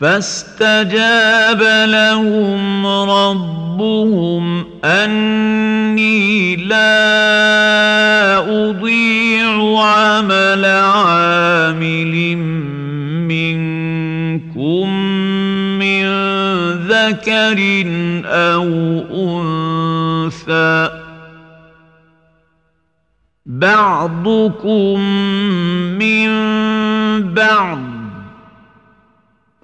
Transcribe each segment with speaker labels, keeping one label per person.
Speaker 1: فاستجاب لهم ربهم أني لا أضيع عمل عامل منكم من ذكر أو أنثى. بعضكم من بعض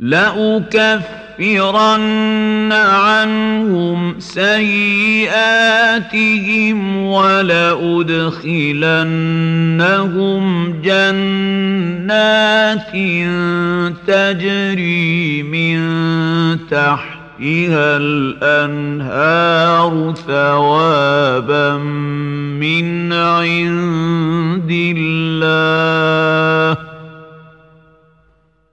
Speaker 1: لأكفرن عنهم سيئاتهم ولأدخلنهم جنات تجري من تحتها الأنهار ثوابا من عند الله.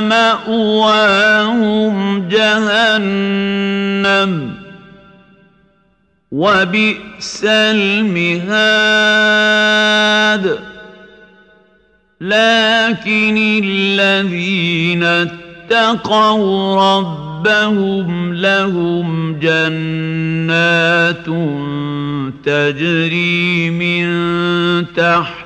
Speaker 1: مأواهم جهنم. وبئس المهاد. لكن الذين اتقوا ربهم لهم جنات تجري من تحت